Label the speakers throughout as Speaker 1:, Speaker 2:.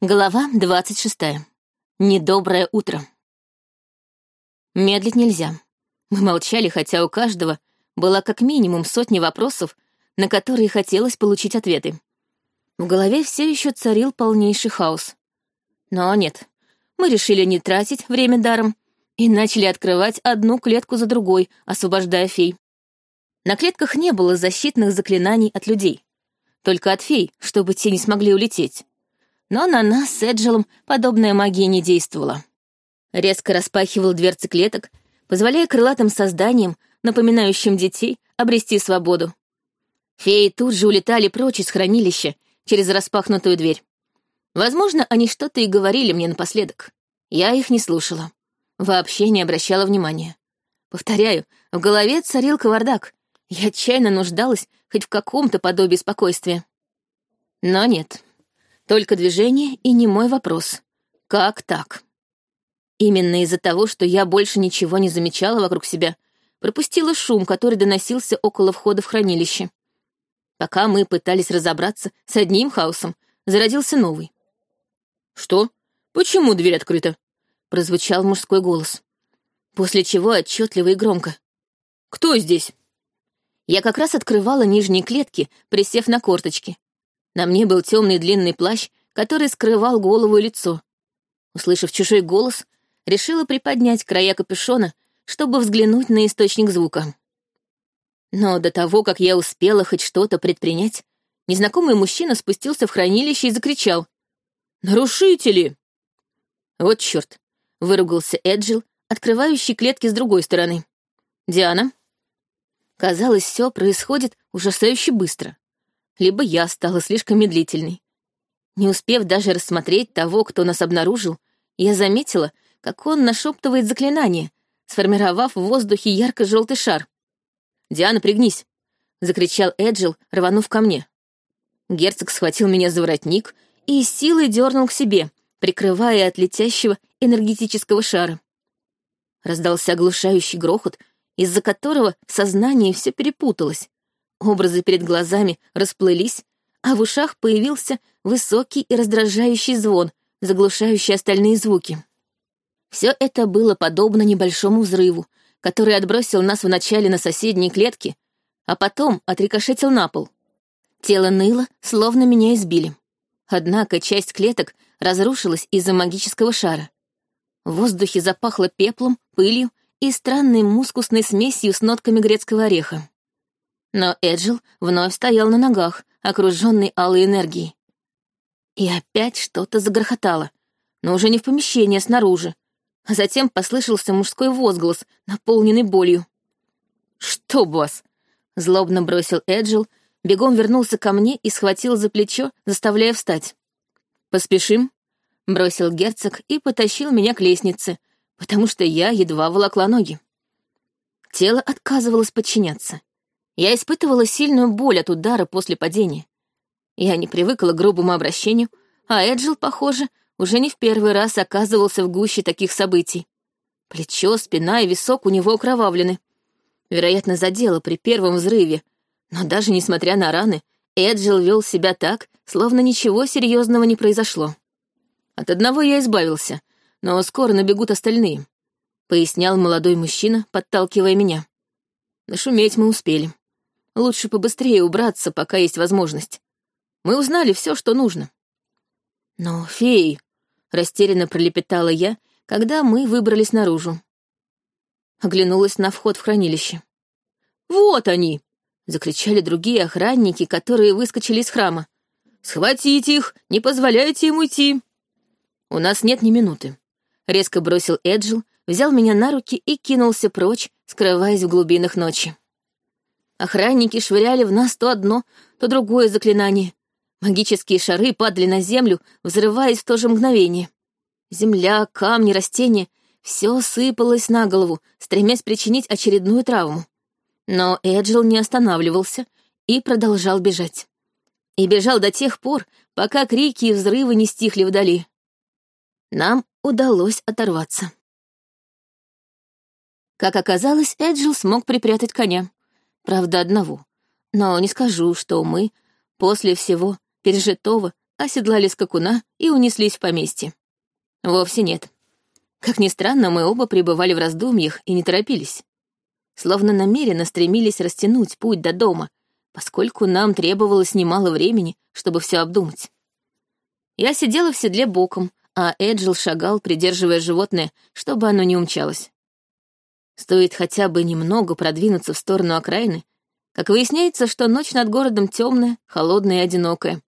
Speaker 1: Глава двадцать шестая. Недоброе утро. Медлить нельзя. Мы молчали, хотя у каждого была как минимум сотни вопросов, на которые хотелось получить ответы. В голове все еще царил полнейший хаос. Но нет, мы решили не тратить время даром и начали открывать одну клетку за другой, освобождая фей. На клетках не было защитных заклинаний от людей, только от фей, чтобы те не смогли улететь но на нас с Эджелом подобная магия не действовала. Резко распахивал дверцы клеток, позволяя крылатым созданиям, напоминающим детей, обрести свободу. Феи тут же улетали прочь из хранилища через распахнутую дверь. Возможно, они что-то и говорили мне напоследок. Я их не слушала. Вообще не обращала внимания. Повторяю, в голове царил кавардак. Я отчаянно нуждалась хоть в каком-то подобии спокойствия. Но нет, только движение и не мой вопрос. Как так? Именно из-за того, что я больше ничего не замечала вокруг себя, пропустила шум, который доносился около входа в хранилище. Пока мы пытались разобраться с одним хаосом, зародился новый. «Что? Почему дверь открыта?» — прозвучал мужской голос. После чего отчетливо и громко. «Кто здесь?» Я как раз открывала нижние клетки, присев на корточки. На мне был темный длинный плащ, который скрывал голову и лицо. Услышав чужой голос, решила приподнять края капюшона, чтобы взглянуть на источник звука. Но до того, как я успела хоть что-то предпринять, незнакомый мужчина спустился в хранилище и закричал. «Нарушители!» «Вот черт!» — выругался Эджил, открывающий клетки с другой стороны. «Диана?» Казалось, все происходит ужасающе быстро либо я стала слишком медлительной. Не успев даже рассмотреть того, кто нас обнаружил, я заметила, как он нашептывает заклинание, сформировав в воздухе ярко-желтый шар. «Диана, пригнись!» — закричал Эджил, рванув ко мне. Герцог схватил меня за воротник и силой дернул к себе, прикрывая от летящего энергетического шара. Раздался оглушающий грохот, из-за которого в сознании все перепуталось. Образы перед глазами расплылись, а в ушах появился высокий и раздражающий звон, заглушающий остальные звуки. Все это было подобно небольшому взрыву, который отбросил нас вначале на соседние клетки, а потом отрикошетил на пол. Тело ныло, словно меня избили. Однако часть клеток разрушилась из-за магического шара. В воздухе запахло пеплом, пылью и странной мускусной смесью с нотками грецкого ореха. Но Эджил вновь стоял на ногах, окруженный алой энергией. И опять что-то загрохотало, но уже не в помещении, а снаружи. А затем послышался мужской возглас, наполненный болью. «Что, босс?» — злобно бросил Эджил, бегом вернулся ко мне и схватил за плечо, заставляя встать. «Поспешим?» — бросил герцог и потащил меня к лестнице, потому что я едва волокла ноги. Тело отказывалось подчиняться. Я испытывала сильную боль от удара после падения. Я не привыкла к грубому обращению, а Эджил, похоже, уже не в первый раз оказывался в гуще таких событий. Плечо, спина и висок у него окровавлены. Вероятно, задело при первом взрыве, но даже несмотря на раны, Эджил вел себя так, словно ничего серьезного не произошло. От одного я избавился, но скоро набегут остальные, пояснял молодой мужчина, подталкивая меня. Нашуметь мы успели. Лучше побыстрее убраться, пока есть возможность. Мы узнали все, что нужно. Но, феи, растерянно пролепетала я, когда мы выбрались наружу. Оглянулась на вход в хранилище. «Вот они!» — закричали другие охранники, которые выскочили из храма. «Схватите их! Не позволяйте им уйти!» «У нас нет ни минуты», — резко бросил Эджил, взял меня на руки и кинулся прочь, скрываясь в глубинах ночи. Охранники швыряли в нас то одно, то другое заклинание. Магические шары падали на землю, взрываясь в то же мгновение. Земля, камни, растения — все сыпалось на голову, стремясь причинить очередную травму. Но Эджил не останавливался и продолжал бежать. И бежал до тех пор, пока крики и взрывы не стихли вдали. Нам удалось оторваться. Как оказалось, Эджил смог припрятать коня. Правда, одного. Но не скажу, что мы, после всего пережитого, оседлали скакуна и унеслись в поместье. Вовсе нет. Как ни странно, мы оба пребывали в раздумьях и не торопились. Словно намеренно стремились растянуть путь до дома, поскольку нам требовалось немало времени, чтобы все обдумать. Я сидела в седле боком, а Эджил шагал, придерживая животное, чтобы оно не умчалось. Стоит хотя бы немного продвинуться в сторону окраины, как выясняется, что ночь над городом темная, холодная и одинокая.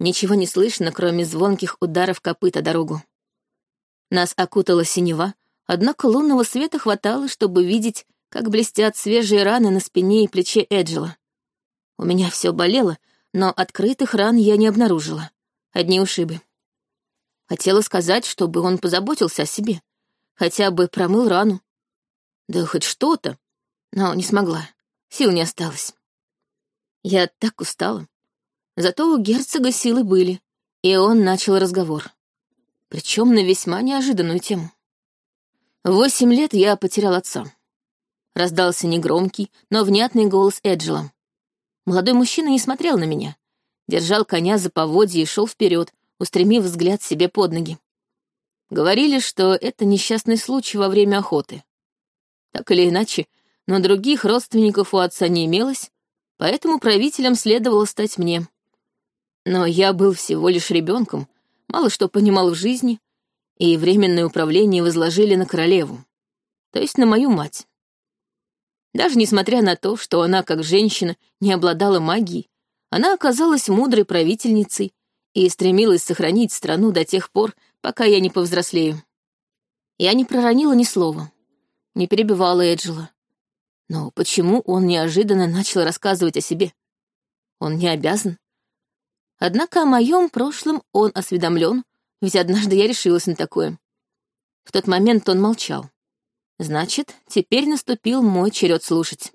Speaker 1: Ничего не слышно, кроме звонких ударов копыт о дорогу. Нас окутала синева, однако лунного света хватало, чтобы видеть, как блестят свежие раны на спине и плече Эджела. У меня все болело, но открытых ран я не обнаружила. Одни ушибы. Хотела сказать, чтобы он позаботился о себе. Хотя бы промыл рану. Да хоть что-то. Но не смогла. Сил не осталось. Я так устала. Зато у герцога силы были, и он начал разговор. Причем на весьма неожиданную тему. Восемь лет я потерял отца. Раздался негромкий, но внятный голос Эджела. Молодой мужчина не смотрел на меня. Держал коня за поводья и шел вперед, устремив взгляд себе под ноги. Говорили, что это несчастный случай во время охоты. Так или иначе, но других родственников у отца не имелось, поэтому правителем следовало стать мне. Но я был всего лишь ребенком, мало что понимал в жизни, и временное управление возложили на королеву, то есть на мою мать. Даже несмотря на то, что она, как женщина, не обладала магией, она оказалась мудрой правительницей и стремилась сохранить страну до тех пор, пока я не повзрослею. Я не проронила ни слова, не перебивала Эджела, но почему он неожиданно начал рассказывать о себе? Он не обязан. Однако о моем прошлом он осведомлен, ведь однажды я решилась на такое. В тот момент он молчал. Значит, теперь наступил мой черед слушать.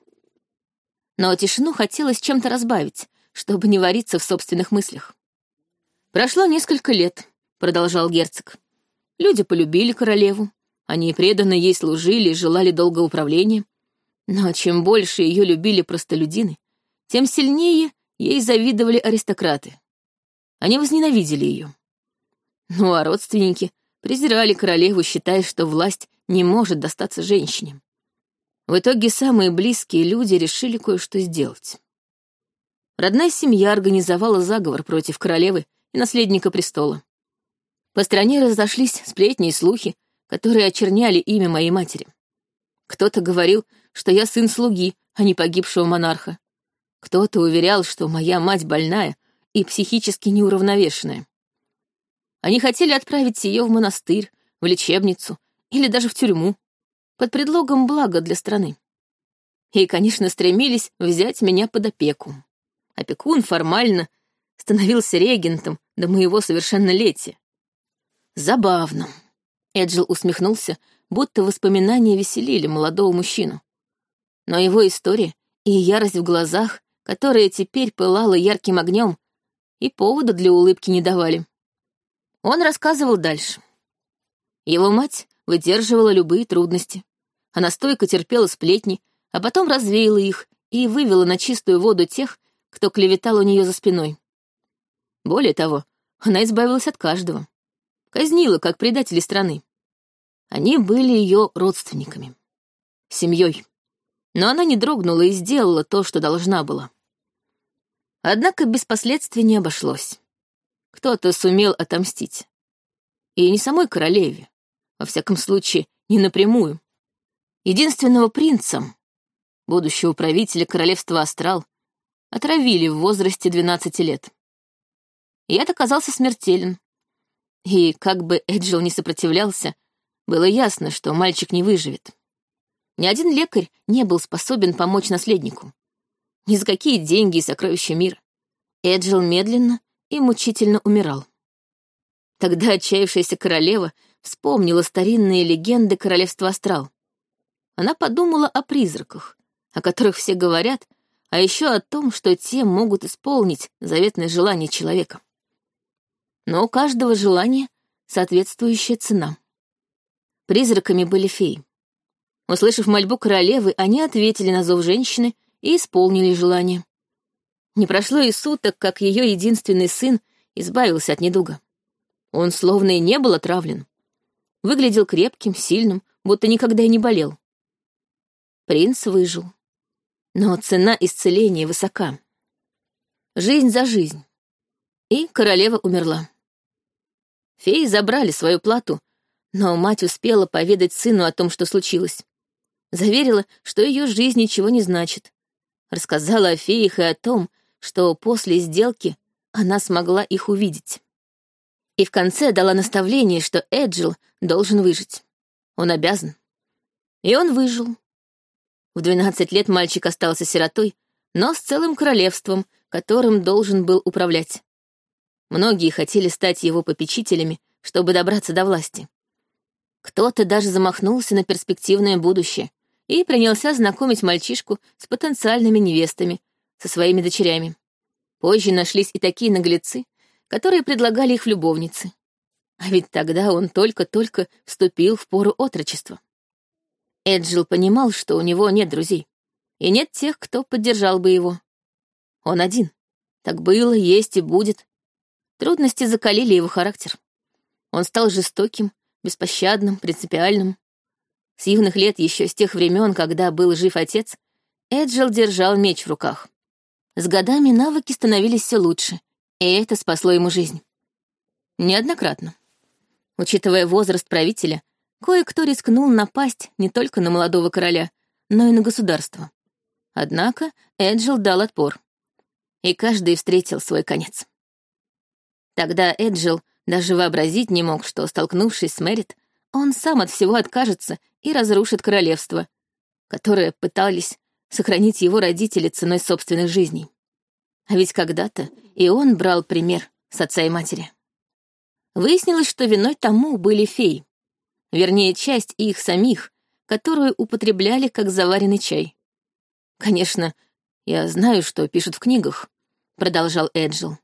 Speaker 1: Но тишину хотелось чем-то разбавить, чтобы не вариться в собственных мыслях. «Прошло несколько лет», — продолжал герцог. «Люди полюбили королеву, они преданно ей служили и желали долгого управления. Но чем больше ее любили простолюдины, тем сильнее ей завидовали аристократы. Они возненавидели ее. Ну а родственники презирали королеву, считая, что власть не может достаться женщине. В итоге самые близкие люди решили кое-что сделать. Родная семья организовала заговор против королевы и наследника престола. По стране разошлись сплетни и слухи, которые очерняли имя моей матери. Кто-то говорил, что я сын слуги, а не погибшего монарха. Кто-то уверял, что моя мать больная и психически неуравновешенная. Они хотели отправить ее в монастырь, в лечебницу или даже в тюрьму, под предлогом блага для страны. И, конечно, стремились взять меня под опеку. Опекун формально становился регентом до моего совершеннолетия. Забавно. Эджил усмехнулся, будто воспоминания веселили молодого мужчину. Но его история и ярость в глазах, которая теперь пылала ярким огнем, и повода для улыбки не давали. Он рассказывал дальше. Его мать выдерживала любые трудности. Она стойко терпела сплетни, а потом развеяла их и вывела на чистую воду тех, кто клеветал у нее за спиной. Более того, она избавилась от каждого. Казнила, как предатели страны. Они были ее родственниками, семьей. Но она не дрогнула и сделала то, что должна была. Однако без последствий не обошлось. Кто-то сумел отомстить. И не самой королеве, во всяком случае, не напрямую. Единственного принца, будущего правителя королевства Астрал, отравили в возрасте 12 лет. Яд оказался смертелен. И как бы Эджил не сопротивлялся, было ясно, что мальчик не выживет. Ни один лекарь не был способен помочь наследнику. Ни за какие деньги и сокровища мира. Эджил медленно и мучительно умирал. Тогда отчаявшаяся королева вспомнила старинные легенды королевства Астрал. Она подумала о призраках, о которых все говорят, а еще о том, что те могут исполнить заветное желание человека. Но у каждого желания соответствующая цена. Призраками были феи. Услышав мольбу королевы, они ответили на зов женщины и исполнили желание. Не прошло и суток, как ее единственный сын избавился от недуга. Он словно и не был отравлен. Выглядел крепким, сильным, будто никогда и не болел. Принц выжил. Но цена исцеления высока. Жизнь за жизнь. И королева умерла. Феи забрали свою плату, но мать успела поведать сыну о том, что случилось. Заверила, что ее жизнь ничего не значит. Рассказала о феях и о том, что после сделки она смогла их увидеть. И в конце дала наставление, что Эджил должен выжить. Он обязан. И он выжил. В 12 лет мальчик остался сиротой, но с целым королевством, которым должен был управлять. Многие хотели стать его попечителями, чтобы добраться до власти. Кто-то даже замахнулся на перспективное будущее и принялся знакомить мальчишку с потенциальными невестами, со своими дочерями. Позже нашлись и такие наглецы, которые предлагали их в любовницы. А ведь тогда он только-только вступил в пору отрочества. Эджил понимал, что у него нет друзей, и нет тех, кто поддержал бы его. Он один. Так было, есть и будет. Трудности закалили его характер. Он стал жестоким, беспощадным, принципиальным. С юных лет, еще с тех времен, когда был жив отец, Эджил держал меч в руках. С годами навыки становились все лучше, и это спасло ему жизнь. Неоднократно. Учитывая возраст правителя, кое-кто рискнул напасть не только на молодого короля, но и на государство. Однако Эджил дал отпор. И каждый встретил свой конец. Тогда Эджил даже вообразить не мог, что, столкнувшись с Мэрит, он сам от всего откажется и разрушит королевство, которое пытались сохранить его родители ценой собственных жизней. А ведь когда-то и он брал пример с отца и матери. Выяснилось, что виной тому были феи. Вернее, часть их самих, которую употребляли как заваренный чай. «Конечно, я знаю, что пишут в книгах», — продолжал Эджил.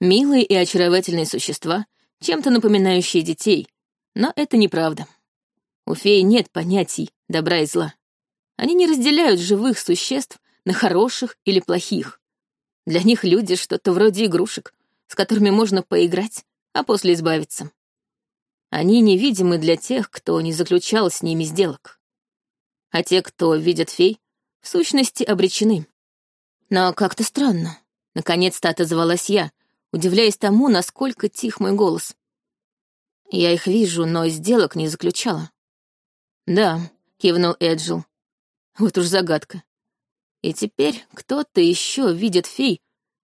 Speaker 1: «Милые и очаровательные существа, чем-то напоминающие детей, но это неправда. У феи нет понятий добра и зла. Они не разделяют живых существ на хороших или плохих. Для них люди что-то вроде игрушек, с которыми можно поиграть, а после избавиться. Они невидимы для тех, кто не заключал с ними сделок. А те, кто видят фей, в сущности обречены. Но как-то странно. Наконец-то отозвалась я, удивляясь тому, насколько тих мой голос. Я их вижу, но сделок не заключала. Да, кивнул Эджил. Вот уж загадка. И теперь кто-то еще видит фей,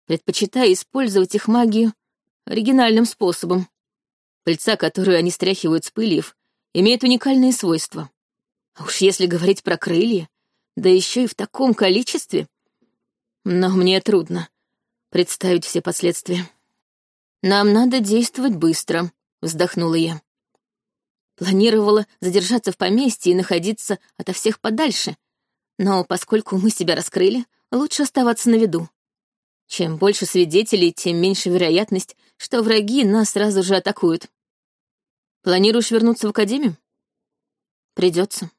Speaker 1: предпочитая использовать их магию оригинальным способом. Пыльца, которую они стряхивают с пыльев, имеет уникальные свойства. А уж если говорить про крылья, да еще и в таком количестве. Но мне трудно представить все последствия. «Нам надо действовать быстро», — вздохнула я. Планировала задержаться в поместье и находиться ото всех подальше, но поскольку мы себя раскрыли, лучше оставаться на виду. Чем больше свидетелей, тем меньше вероятность, что враги нас сразу же атакуют. Планируешь вернуться в академию? Придется.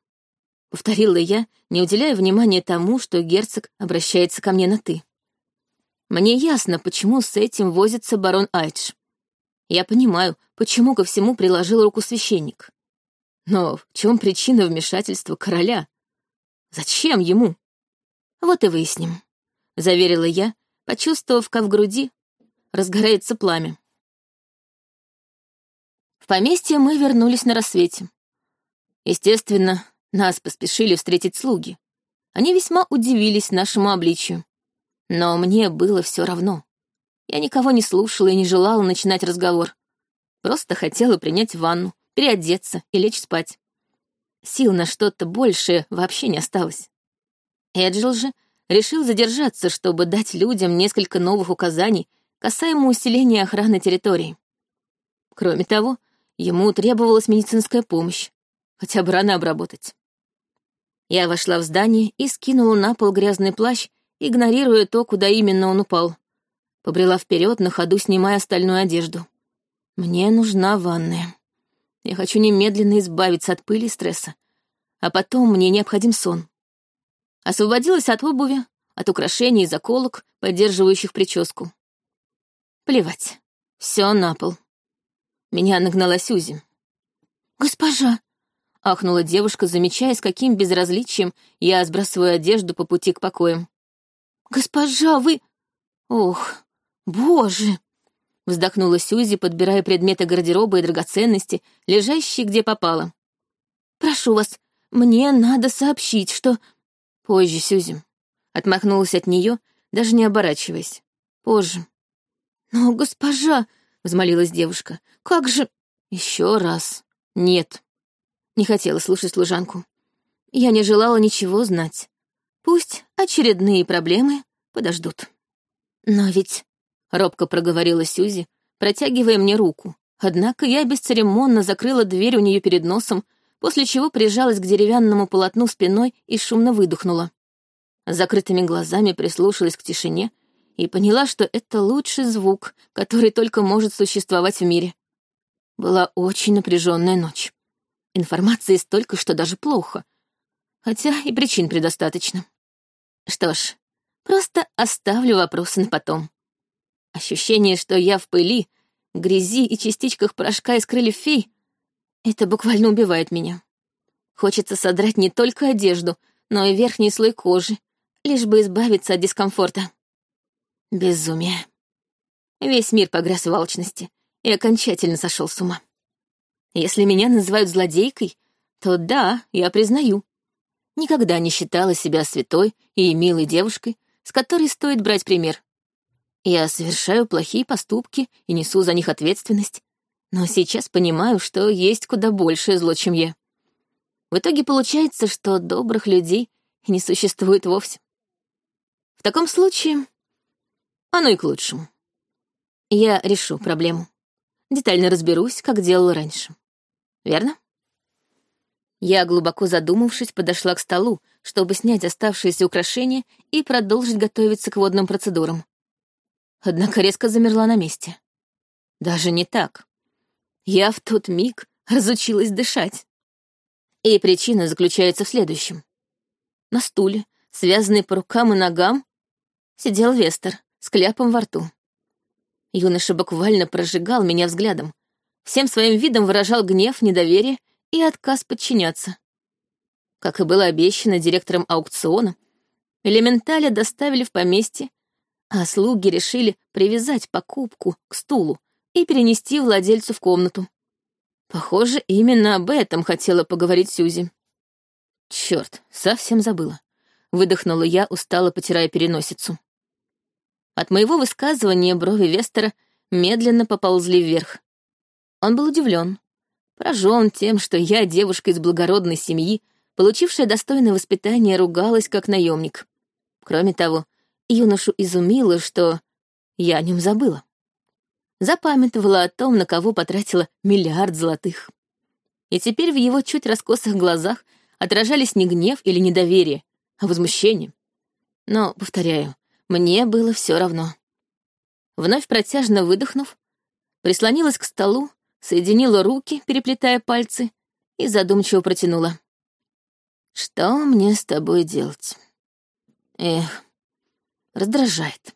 Speaker 1: Повторила я, не уделяя внимания тому, что герцог обращается ко мне на «ты». Мне ясно, почему с этим возится барон Айдж. Я понимаю, почему ко всему приложил руку священник. Но в чем причина вмешательства короля? Зачем ему? Вот и выясним, — заверила я, почувствовав, как в груди разгорается пламя. В поместье мы вернулись на рассвете. Естественно, нас поспешили встретить слуги. Они весьма удивились нашему обличию. Но мне было все равно. Я никого не слушала и не желала начинать разговор. Просто хотела принять ванну, переодеться и лечь спать. Сил на что-то большее вообще не осталось. Эджил же решил задержаться, чтобы дать людям несколько новых указаний касаемо усиления охраны территории. Кроме того, ему требовалась медицинская помощь, хотя бы рано обработать. Я вошла в здание и скинула на пол грязный плащ, игнорируя то, куда именно он упал. Побрела вперед, на ходу снимая остальную одежду. Мне нужна ванная. Я хочу немедленно избавиться от пыли и стресса. А потом мне необходим сон. Освободилась от обуви, от украшений и заколок, поддерживающих прическу. Плевать. Все на пол. Меня нагнала Сюзи. «Госпожа!» — ахнула девушка, замечая, с каким безразличием я сбрасываю одежду по пути к покоям. «Госпожа, вы... Ох, боже!» — вздохнула Сюзи, подбирая предметы гардероба и драгоценности, лежащие где попало. «Прошу вас, мне надо сообщить, что...» «Позже, Сюзи», — отмахнулась от нее, даже не оборачиваясь. «Позже». «Но, госпожа...» — взмолилась девушка. «Как же...» Еще раз. Нет. Не хотела слушать служанку. Я не желала ничего знать. Пусть очередные проблемы подождут. Но ведь... Робко проговорила Сюзи, протягивая мне руку. Однако я бесцеремонно закрыла дверь у нее перед носом, после чего прижалась к деревянному полотну спиной и шумно выдохнула. Закрытыми глазами прислушалась к тишине и поняла, что это лучший звук, который только может существовать в мире. Была очень напряженная ночь. Информации столько, что даже плохо. Хотя и причин предостаточно. Что ж, просто оставлю вопросы на потом. Ощущение, что я в пыли, грязи и частичках порошка из крыльев фей, это буквально убивает меня. Хочется содрать не только одежду, но и верхний слой кожи, лишь бы избавиться от дискомфорта. Безумие. Весь мир погряз в алчности и окончательно сошел с ума. Если меня называют злодейкой, то да, я признаю. Никогда не считала себя святой и милой девушкой, с которой стоит брать пример. Я совершаю плохие поступки и несу за них ответственность, но сейчас понимаю, что есть куда большее зло, чем я. В итоге получается, что добрых людей не существует вовсе. В таком случае оно и к лучшему. Я решу проблему. Детально разберусь, как делала раньше. Верно? Я, глубоко задумавшись, подошла к столу, чтобы снять оставшиеся украшения и продолжить готовиться к водным процедурам однако резко замерла на месте. Даже не так. Я в тот миг разучилась дышать. И причина заключается в следующем. На стуле, связанный по рукам и ногам, сидел Вестер с кляпом во рту. Юноша буквально прожигал меня взглядом, всем своим видом выражал гнев, недоверие и отказ подчиняться. Как и было обещано директором аукциона, элементаля доставили в поместье а слуги решили привязать покупку к стулу и перенести владельцу в комнату. Похоже, именно об этом хотела поговорить Сюзи. Черт, совсем забыла. Выдохнула я, устало потирая переносицу. От моего высказывания брови Вестера медленно поползли вверх. Он был удивлен, поражен тем, что я, девушка из благородной семьи, получившая достойное воспитание, ругалась как наемник. Кроме того, юношу изумило, что я о нем забыла. Запамятовала о том, на кого потратила миллиард золотых. И теперь в его чуть раскосых глазах отражались не гнев или недоверие, а возмущение. Но, повторяю, мне было все равно. Вновь протяжно выдохнув, прислонилась к столу, соединила руки, переплетая пальцы, и задумчиво протянула. «Что мне с тобой делать? Эх, раздражает.